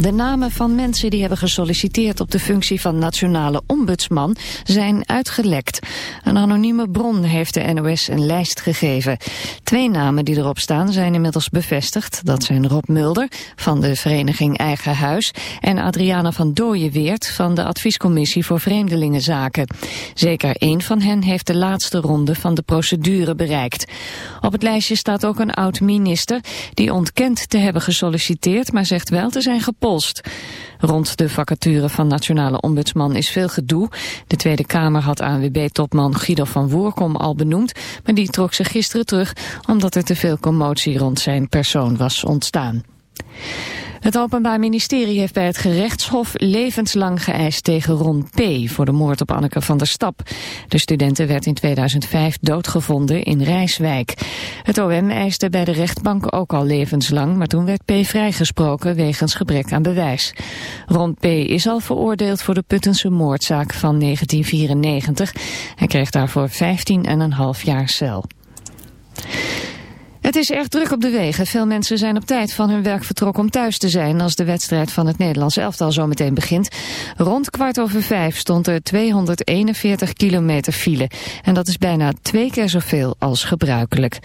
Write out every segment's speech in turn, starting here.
De namen van mensen die hebben gesolliciteerd op de functie van nationale ombudsman zijn uitgelekt. Een anonieme bron heeft de NOS een lijst gegeven. Twee namen die erop staan zijn inmiddels bevestigd. Dat zijn Rob Mulder van de vereniging Eigen Huis en Adriana van Dooyeweert van de Adviescommissie voor Vreemdelingenzaken. Zeker één van hen heeft de laatste ronde van de procedure bereikt. Op het lijstje staat ook een oud-minister die ontkent te hebben gesolliciteerd, maar zegt wel te zijn gepolst. Rond de vacature van nationale ombudsman is veel gedoe. De Tweede Kamer had ANWB-topman Guido van Woerkom al benoemd, maar die trok zich gisteren terug omdat er te veel commotie rond zijn persoon was ontstaan. Het Openbaar Ministerie heeft bij het gerechtshof levenslang geëist tegen Ron P. voor de moord op Anneke van der Stap. De studenten werd in 2005 doodgevonden in Rijswijk. Het OM eiste bij de rechtbank ook al levenslang, maar toen werd P. vrijgesproken wegens gebrek aan bewijs. Ron P. is al veroordeeld voor de Puttense moordzaak van 1994. Hij kreeg daarvoor 15,5 jaar cel. Het is erg druk op de wegen. Veel mensen zijn op tijd van hun werk vertrokken om thuis te zijn als de wedstrijd van het Nederlands elftal zo meteen begint. Rond kwart over vijf stond er 241 kilometer file. En dat is bijna twee keer zoveel als gebruikelijk.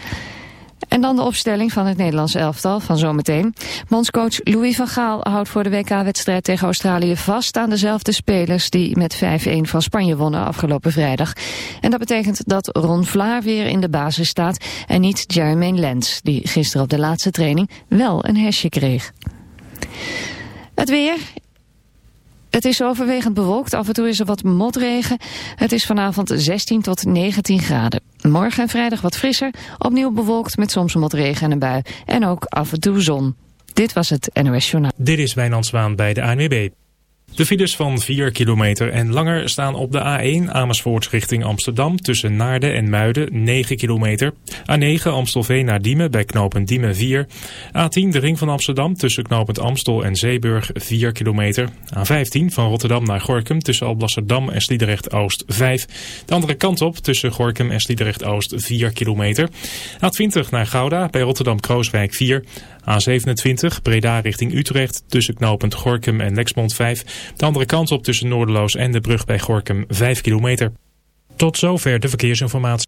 En dan de opstelling van het Nederlands elftal van zometeen. Bondscoach Louis van Gaal houdt voor de WK-wedstrijd tegen Australië vast aan dezelfde spelers die met 5-1 van Spanje wonnen afgelopen vrijdag. En dat betekent dat Ron Vlaar weer in de basis staat en niet Jermaine Lens, die gisteren op de laatste training wel een hesje kreeg. Het weer. Het is overwegend bewolkt, af en toe is er wat motregen. Het is vanavond 16 tot 19 graden. Morgen en vrijdag wat frisser, opnieuw bewolkt met soms wat regen en een bui. En ook af en toe zon. Dit was het NOS Journaal. Dit is Wijnand Zwaan bij de ANWB. De files van 4 kilometer en langer staan op de A1 Amersfoort richting Amsterdam tussen Naarden en Muiden 9 kilometer. A9 Amstelveen naar Diemen bij knooppunt Diemen 4. A10 de ring van Amsterdam tussen knooppunt Amstel en Zeeburg 4 kilometer. A15 van Rotterdam naar Gorkum tussen Alblasserdam en Sliedrecht Oost 5. De andere kant op tussen Gorkum en Sliedrecht Oost 4 kilometer. A20 naar Gouda bij Rotterdam Krooswijk 4. A27 Breda richting Utrecht tussen knooppunt Gorkum en Lexmond 5. De andere kant op tussen Noorderloos en de brug bij Gorkum 5 kilometer. Tot zover de verkeersinformatie.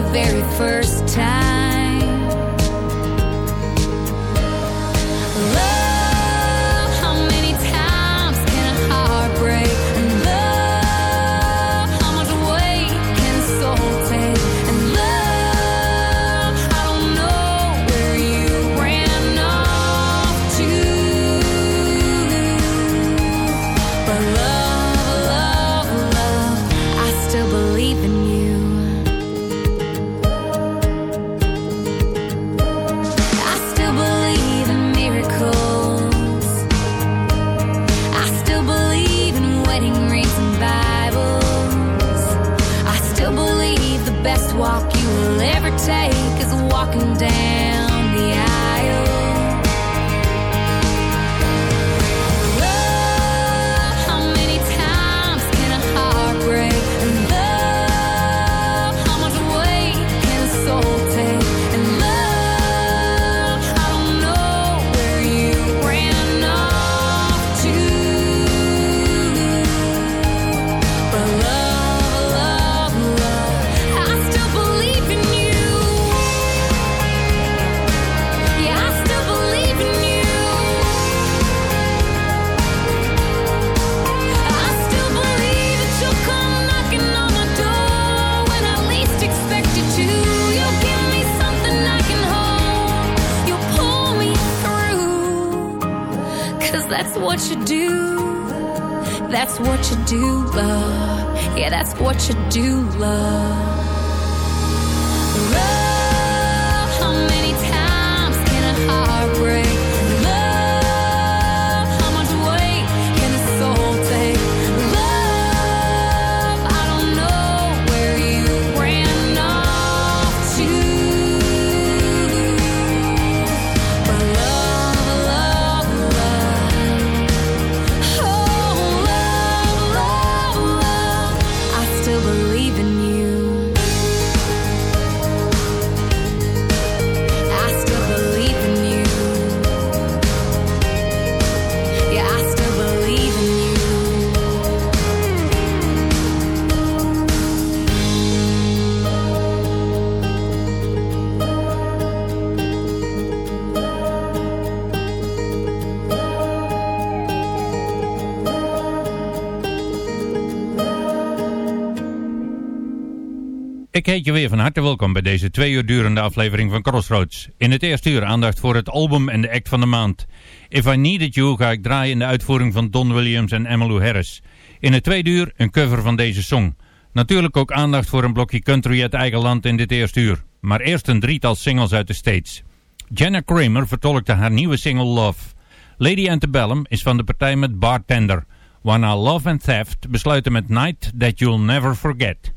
the very first heet je weer van harte welkom bij deze twee uur durende aflevering van Crossroads. In het eerste uur aandacht voor het album en de act van de maand. If I Needed You ga ik draaien in de uitvoering van Don Williams en Emmylou Harris. In het tweede uur een cover van deze song. Natuurlijk ook aandacht voor een blokje country uit eigen land in dit eerste uur. Maar eerst een drietal singles uit de States. Jenna Kramer vertolkte haar nieuwe single Love. Lady Antebellum is van de partij met Bartender. Waarna Love and Theft besluiten met Night That You'll Never Forget.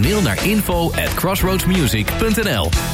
een naar info at crossroadsmusic.nl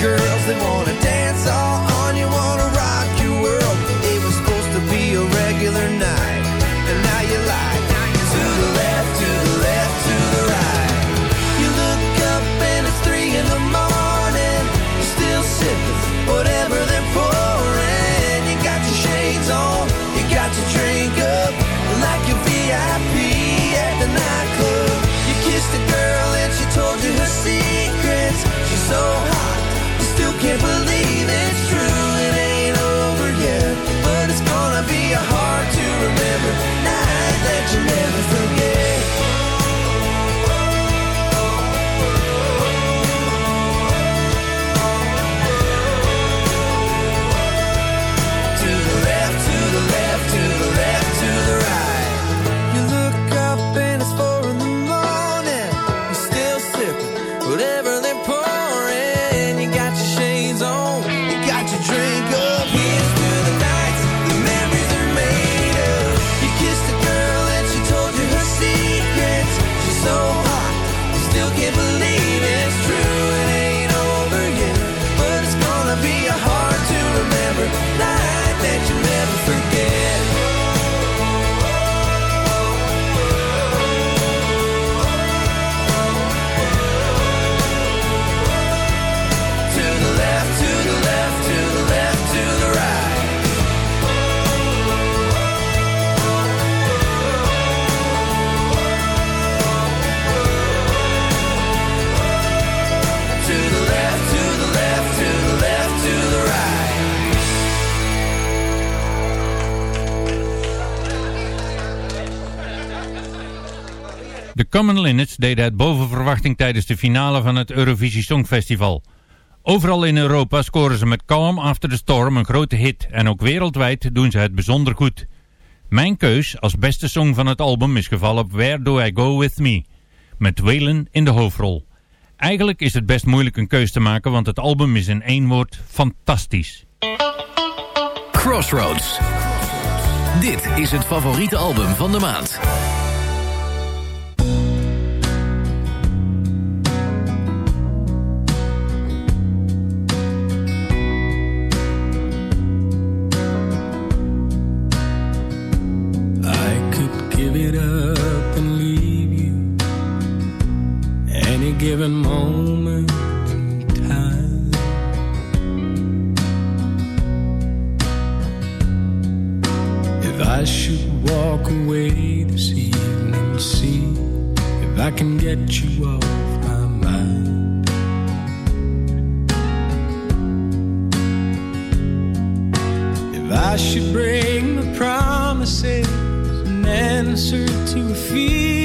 girl. Common Linnets deden het boven verwachting tijdens de finale van het Eurovisie Songfestival. Overal in Europa scoren ze met Calm After the Storm een grote hit en ook wereldwijd doen ze het bijzonder goed. Mijn keus als beste song van het album is gevallen op Where Do I Go With Me, met Waylon in de hoofdrol. Eigenlijk is het best moeilijk een keus te maken, want het album is in één woord fantastisch. Crossroads. Dit is het favoriete album van de maand. get you off my mind. If I should bring the promises, an answer to a fear.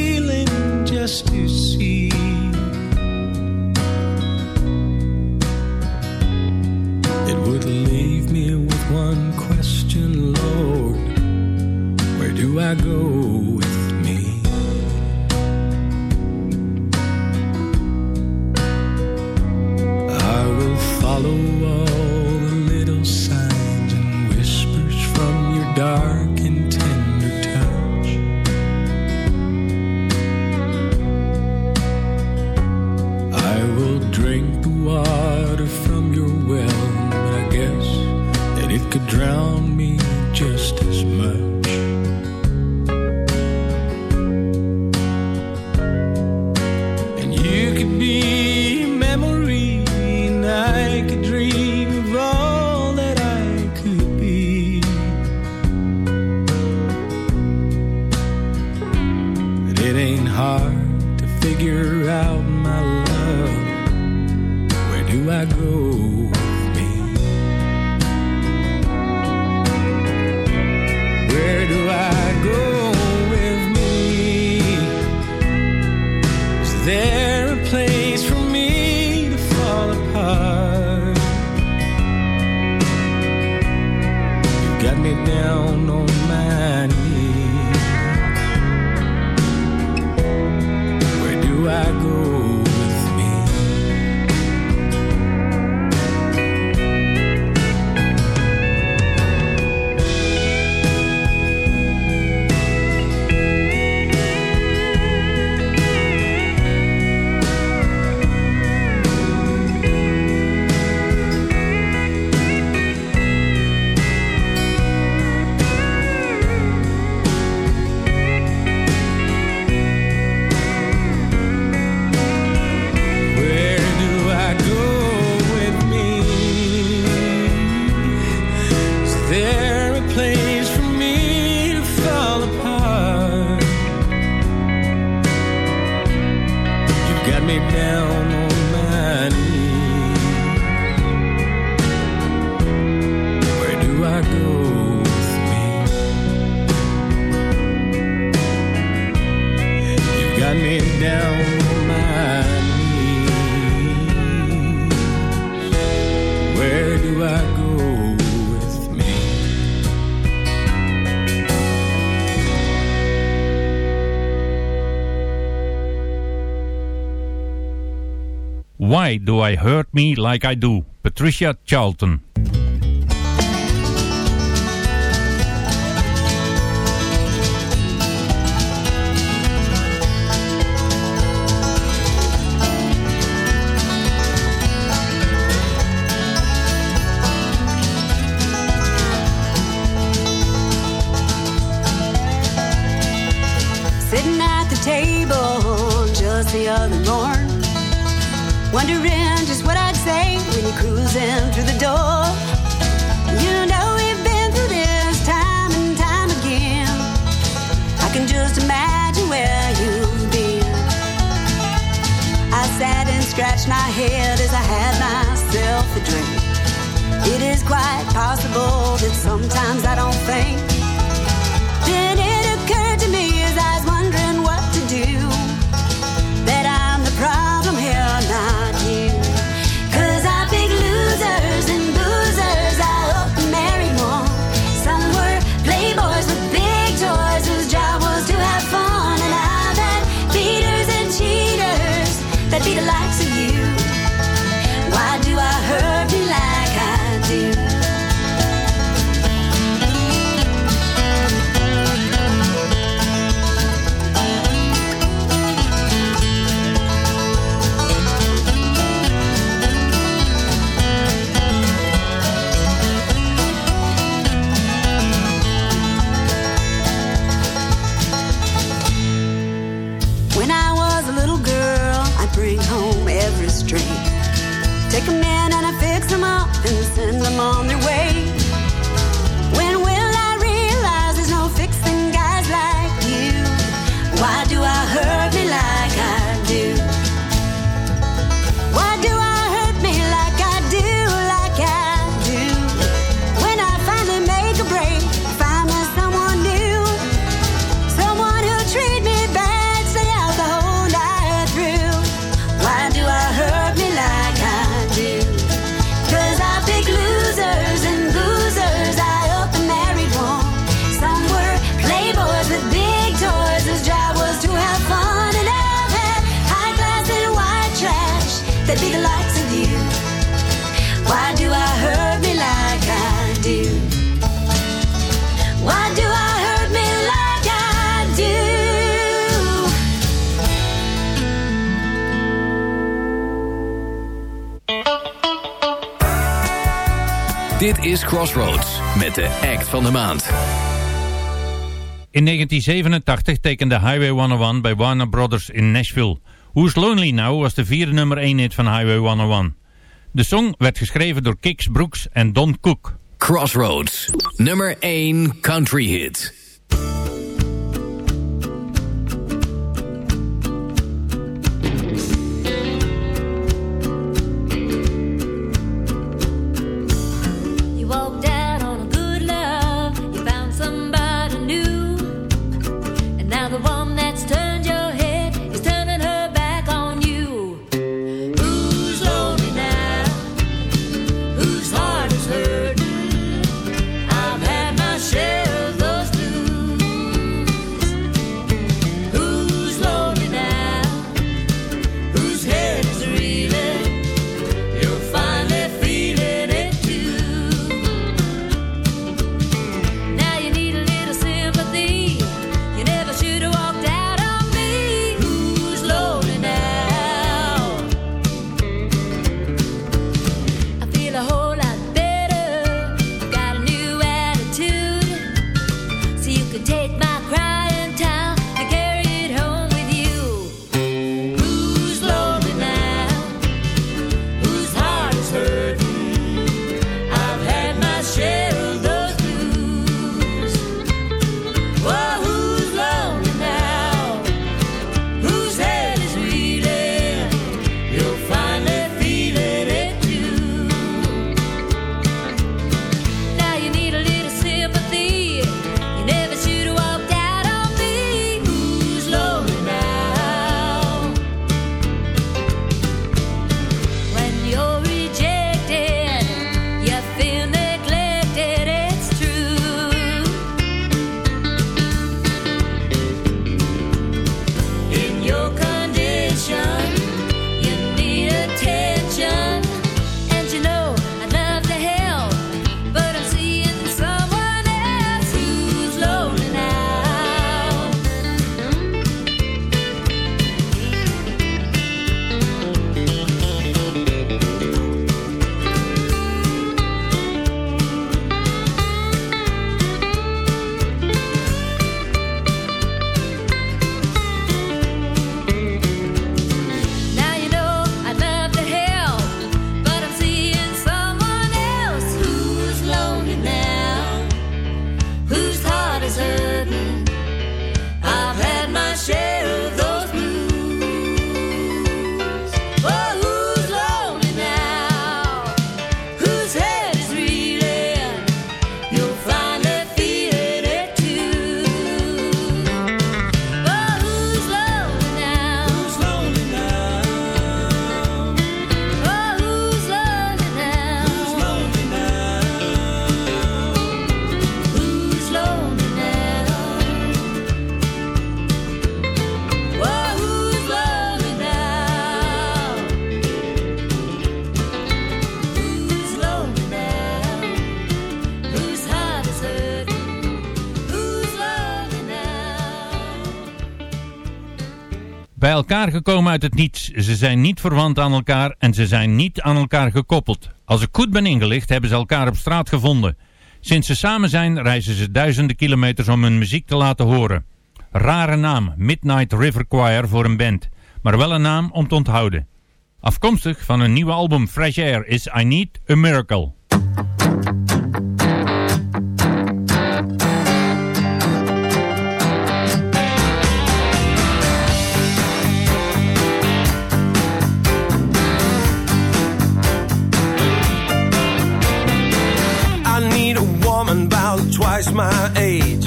Do I Hurt Me Like I Do? Patricia Charlton. Sitting at the table just the other morning wondering just what I'd say when you're cruising through the door. You know we've been through this time and time again. I can just imagine where you've been. I sat and scratched my head as I had myself a drink. It is quite possible that sometimes I don't think. Crossroads met de act van de maand. In 1987 tekende Highway 101 bij Warner Brothers in Nashville. Who's Lonely Now was de vierde nummer 1 hit van Highway 101. De song werd geschreven door Kix Brooks en Don Cook. Crossroads, nummer 1 country hit. elkaar gekomen uit het niets. Ze zijn niet verwant aan elkaar en ze zijn niet aan elkaar gekoppeld. Als ik goed ben ingelicht, hebben ze elkaar op straat gevonden. Sinds ze samen zijn, reizen ze duizenden kilometers om hun muziek te laten horen. Rare naam, Midnight River Choir voor een band, maar wel een naam om te onthouden. Afkomstig van hun nieuwe album Fresh Air is I Need a Miracle. twice my age.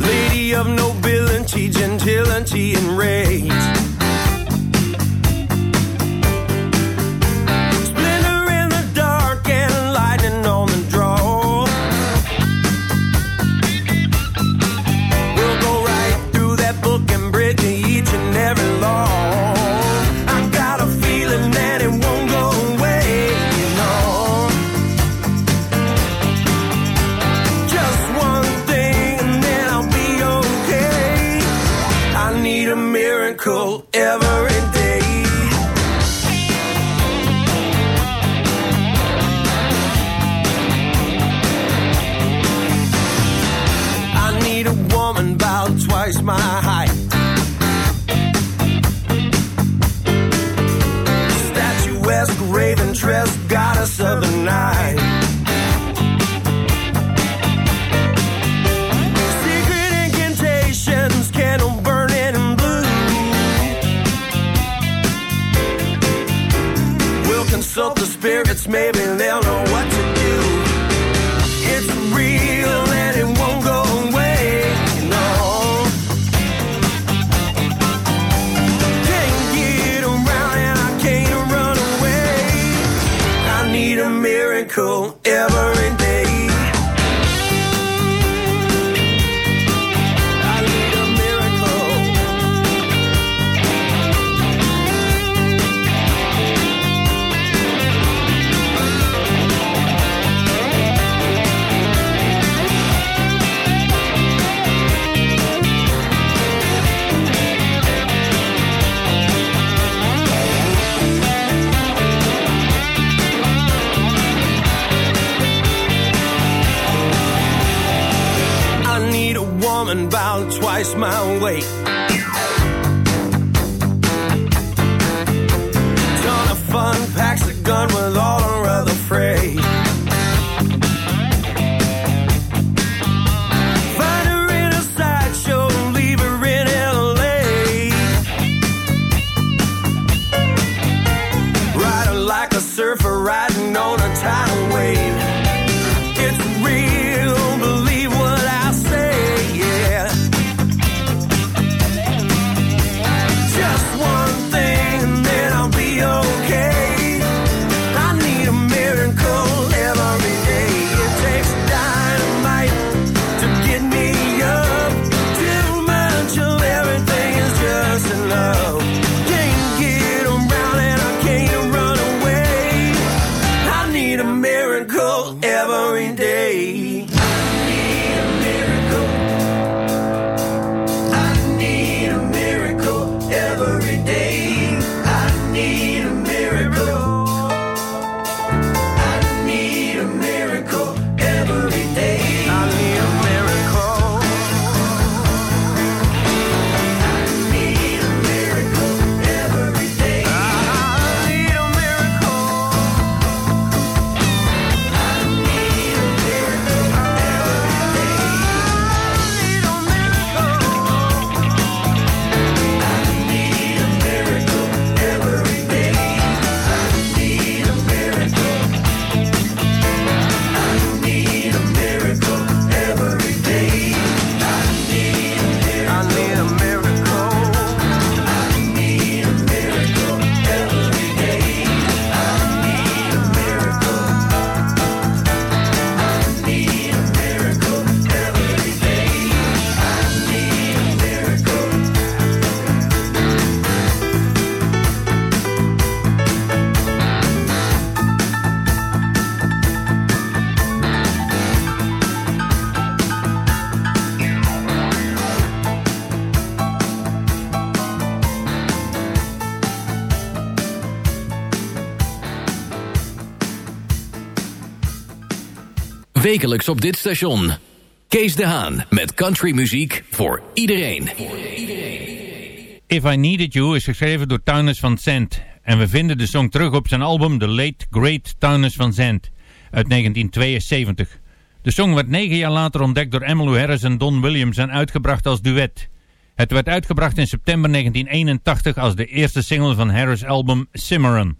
Lady of nobility, gentility, and rage. maybe Wekelijks op dit station. Kees de Haan met countrymuziek voor iedereen. If I Needed You is geschreven door Townes van Zandt. En we vinden de song terug op zijn album The Late Great Townes van Zandt uit 1972. De song werd negen jaar later ontdekt door Emmylou Harris en Don Williams en uitgebracht als duet. Het werd uitgebracht in september 1981 als de eerste single van Harris' album Cimarron.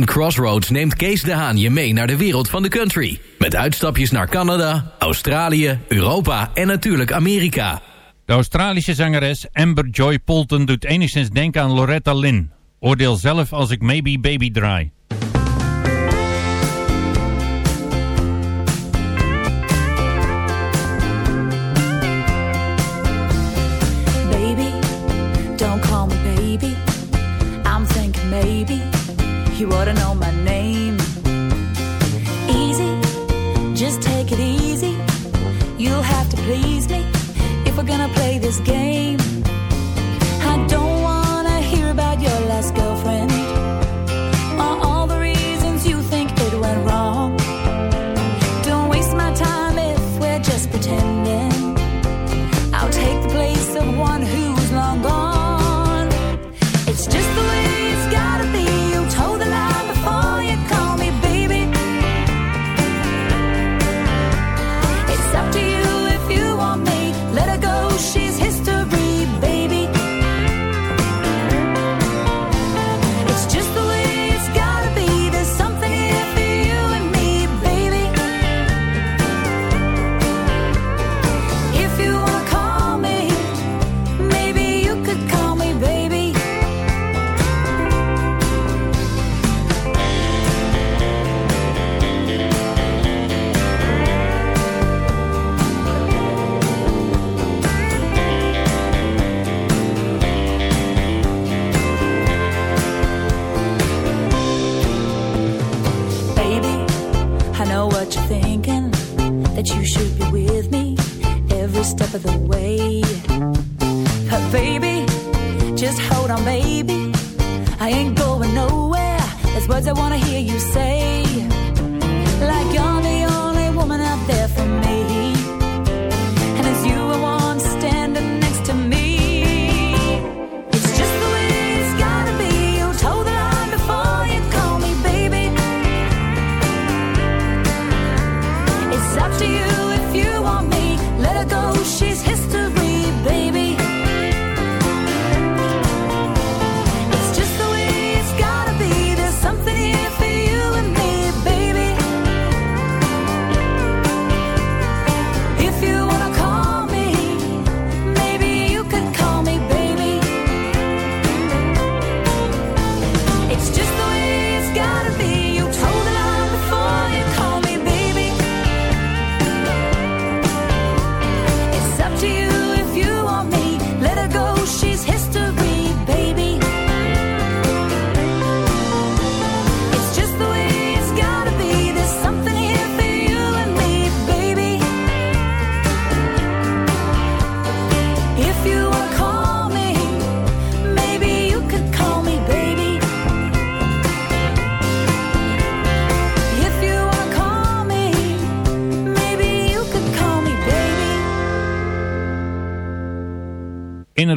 in Crossroads neemt Kees de Haan je mee naar de wereld van de country. Met uitstapjes naar Canada, Australië, Europa en natuurlijk Amerika. De Australische zangeres Amber Joy Polton doet enigszins denken aan Loretta Lynn. Oordeel zelf als ik Maybe Baby draai. Ora know.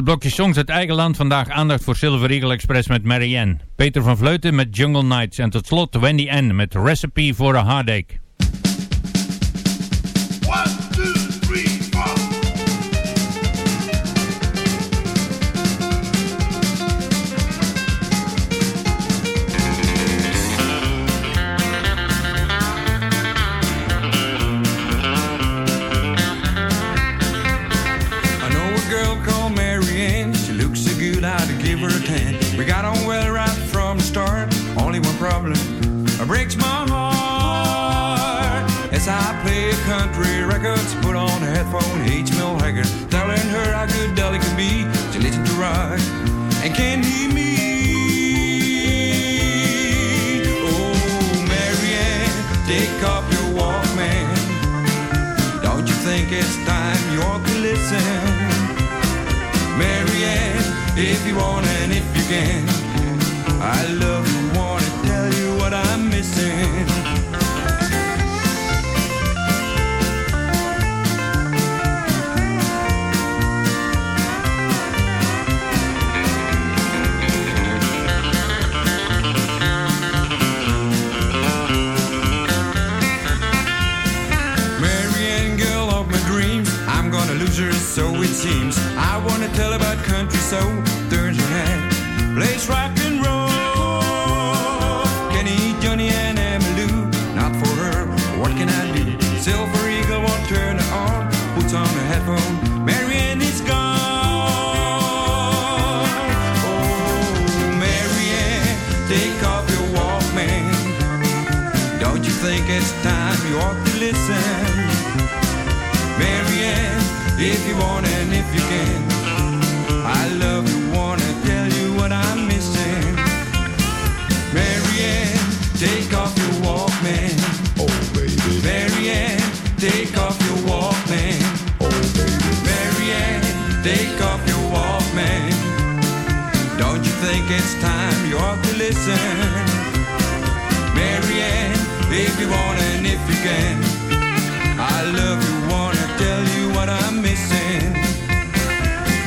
het blokje songs uit eigen land vandaag aandacht voor Silver Eagle Express met Marianne. Peter van Vleuten met Jungle Nights. En tot slot Wendy N. met Recipe for a Heartache. I love you, wanna tell you what I'm missing. so it seems. I wanna tell about country so listen? Marianne, if you want and if you can. I love you, wanna tell you what I'm missing.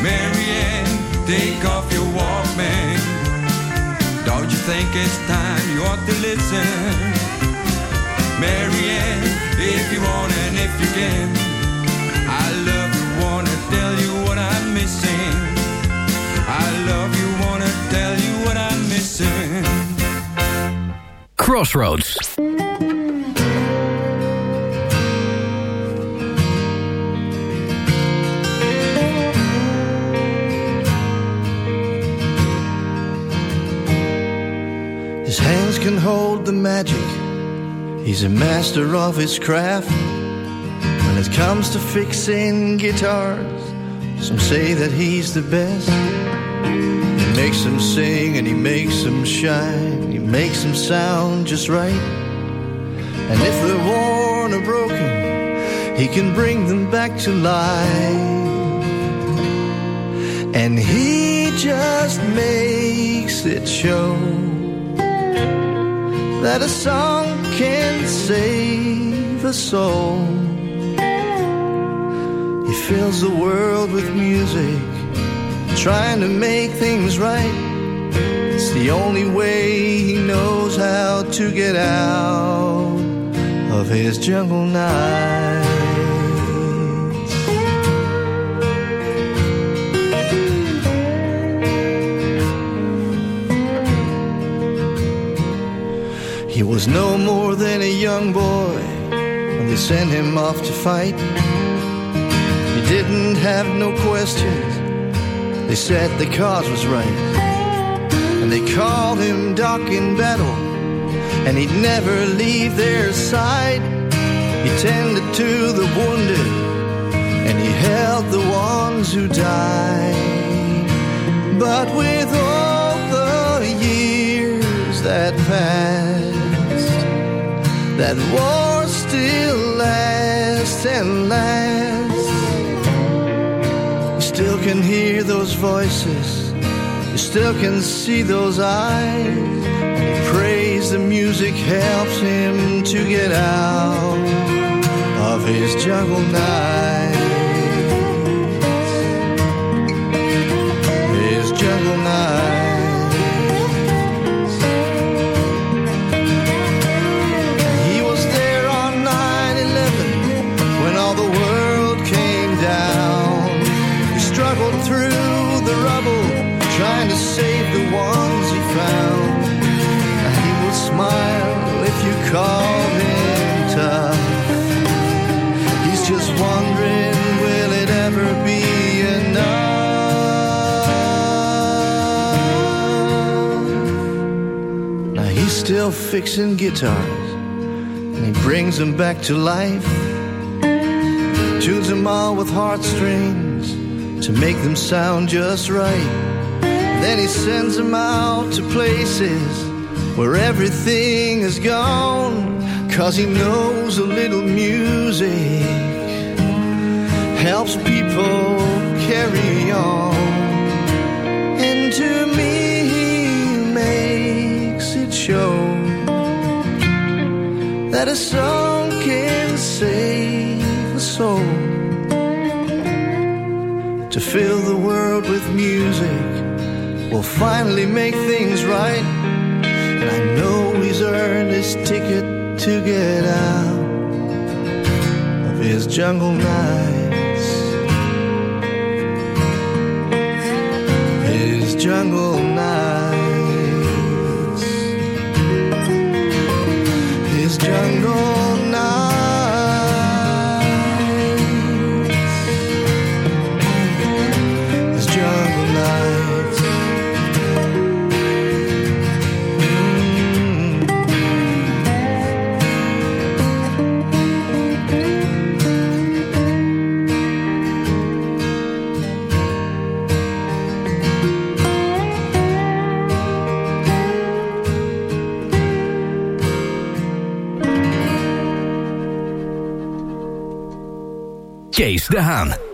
Marianne, take off your Walkman. Don't you think it's time you ought to listen? Marianne, if you want and if you can. Crossroads. His hands can hold the magic. He's a master of his craft. When it comes to fixing guitars, some say that he's the best. He makes them sing and he makes them shine. Makes them sound just right. And if they're worn or broken, he can bring them back to life. And he just makes it show that a song can save a soul. He fills the world with music, trying to make things right. The only way he knows how to get out of his jungle nights. He was no more than a young boy when they sent him off to fight. He didn't have no questions. They said the cause was right. And they called him Doc in battle. And he'd never leave their side. He tended to the wounded. And he held the ones who died. But with all the years that passed, that war still lasts and lasts. You still can hear those voices, still can see those eyes. He prays the music helps him to get out of his jungle nights. Fixing guitars, and he brings them back to life. Tunes them all with heartstrings to make them sound just right. Then he sends them out to places where everything is gone. Cause he knows a little music helps people carry on. That a song can save a soul. To fill the world with music will finally make things right. And I know he's earned his ticket to get out of his jungle nights. His jungle Kees de Haan.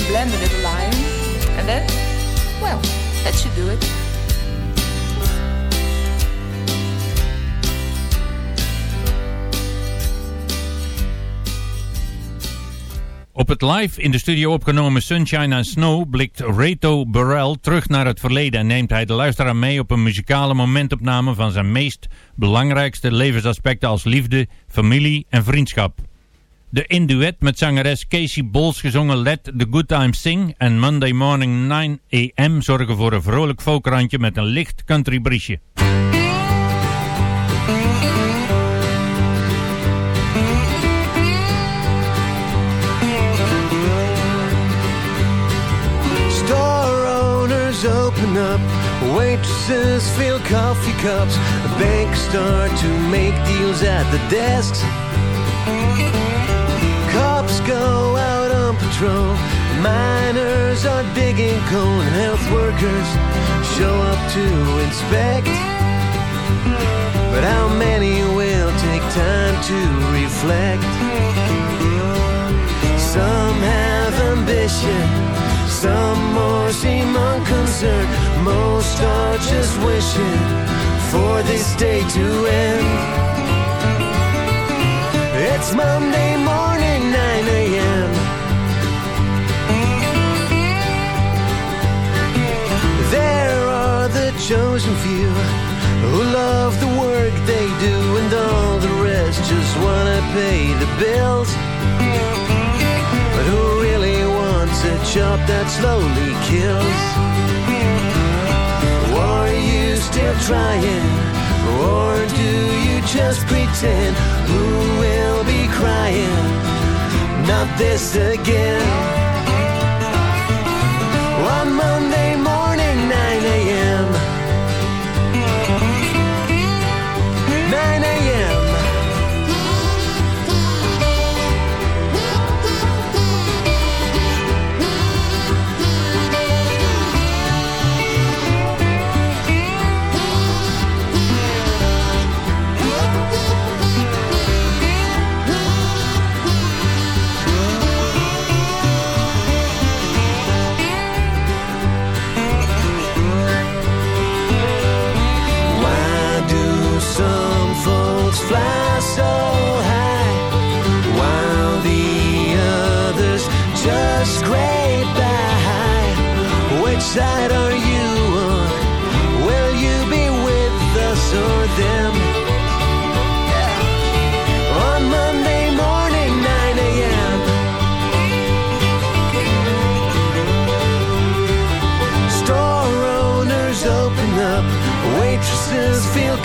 And blend a little lime. And then, well, that should do it. Op het live in de studio opgenomen Sunshine and Snow blikt Reto Burrell terug naar het verleden en neemt hij de luisteraar mee op een muzikale momentopname van zijn meest belangrijkste levensaspecten als liefde, familie en vriendschap. De in duet met zangeres Casey Bols gezongen Let the Good Times Sing en Monday Morning 9 AM zorgen voor een vrolijk folkrandje met een licht country briesje. Store owners open up, waitresses fill coffee cups, banks start to make deals at the desks. Go out on patrol, miners are digging coal, and health workers show up to inspect. But how many will take time to reflect? Some have ambition, some more seem unconcerned. Most are just wishing for this day to end. It's Monday morning, chosen few who love the work they do, and all the rest just wanna pay the bills. But who really wants a job that slowly kills? Are you still trying? Or do you just pretend? Who will be crying? Not this again.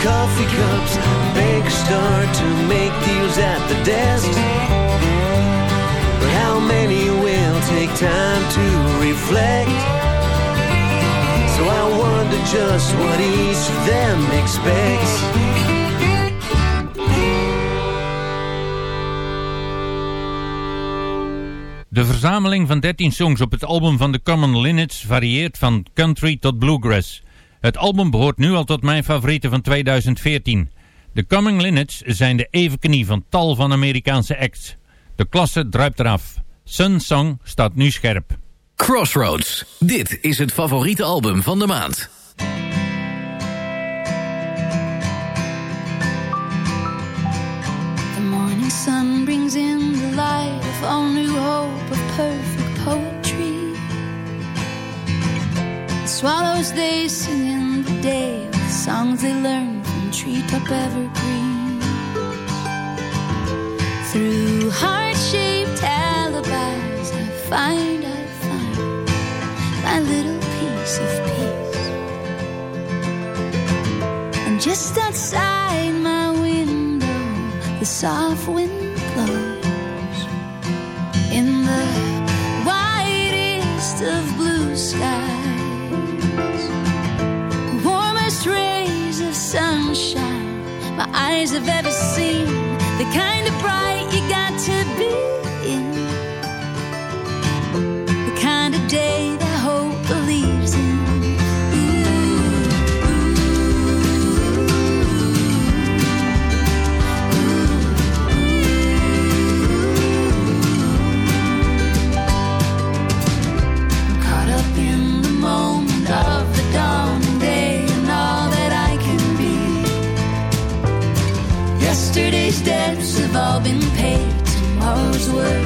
Coffee cups, banks start to make deals at the desk. But how many will take time to reflect? So I wonder just what each of them expects. De verzameling van 13 songs op het album van The Common Linnets varieert van country tot bluegrass. Het album behoort nu al tot mijn favorieten van 2014. De Common Linnets zijn de evenknie van tal van Amerikaanse acts. De klasse druipt eraf. Sun Song staat nu scherp. Crossroads. Dit is het favoriete album van de maand. The morning sun brings in the light of swallows they sing in the day with songs they learn from treetop evergreen. Through heart-shaped alibis, I find, I find my little piece of peace. And just outside my window, the soft wind blows my eyes have ever seen. The kind of bright world.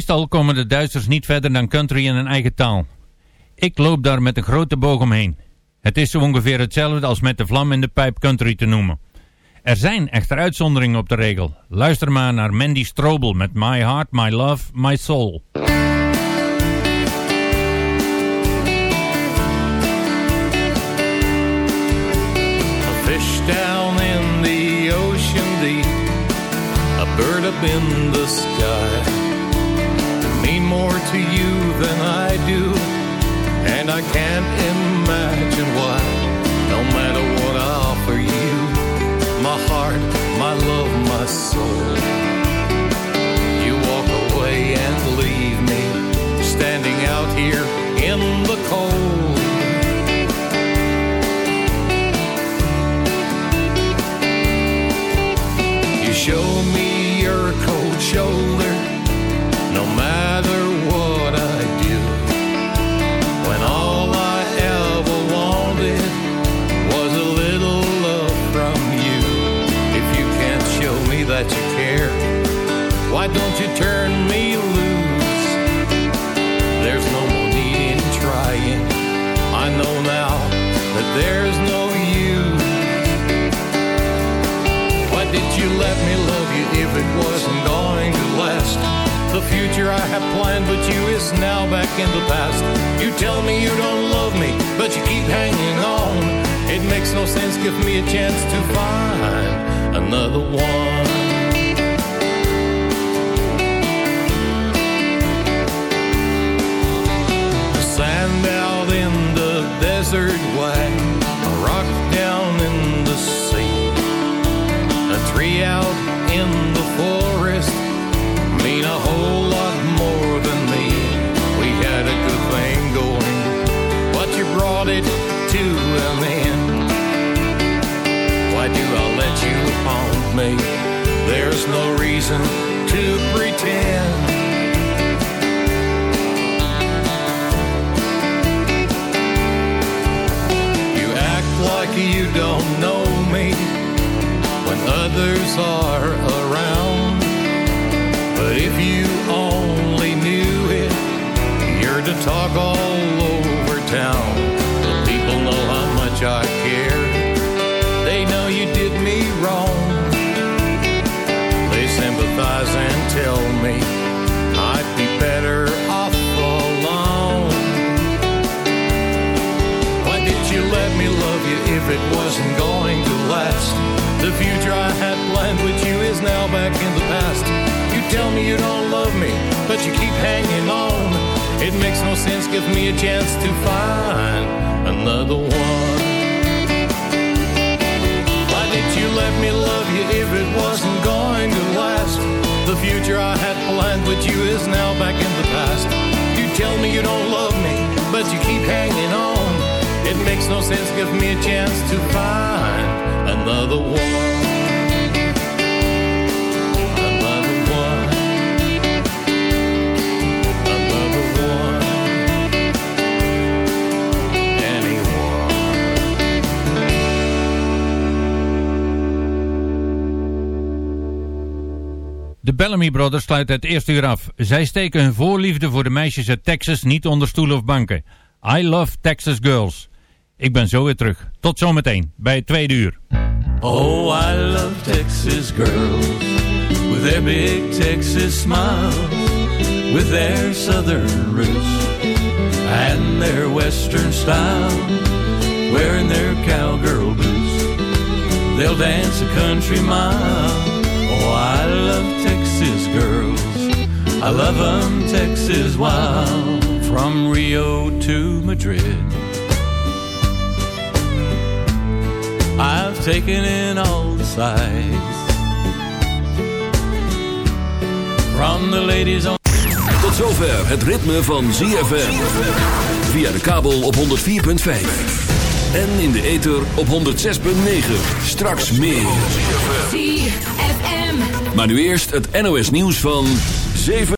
Meestal komen de Duitsers niet verder dan country in een eigen taal. Ik loop daar met een grote boog omheen. Het is zo ongeveer hetzelfde als met de vlam in de pijp country te noemen. Er zijn echter uitzonderingen op de regel. Luister maar naar Mandy Strobel met My Heart, My Love, My Soul. Down in the ocean deep, a bird up in the sky. More to you than I do, and I can't imagine why. No matter what I offer you, my heart, my love, my soul. The future I had planned with you is now back in the past. You tell me you don't love me, but you keep hanging on. It makes no sense, give me a chance to find another one. Why did you let me love you if it wasn't going to last? The future I had planned with you is now back in the past. You tell me you don't love me, but you keep hanging on. It makes no sense, give me a chance to find De Bellamy Brothers sluiten het eerste uur af. Zij steken hun voorliefde voor de meisjes uit Texas niet onder stoelen of banken. I love Texas girls. Ik ben zo weer terug. Tot zometeen bij het tweede uur. Oh, I love Texas girls with their big Texas smiles, with their southern roots and their western style, wearing their cowgirl boots. They'll dance a country mile. Oh, I love Texas girls. I love 'em Texas wild, from Rio to Madrid. I've taken in all the sights. From the ladies on Tot zover het ritme van ZFM. Via de kabel op 104.5. En in de ether op 106.9. Straks meer. ZFM. Maar nu eerst het NOS nieuws van 7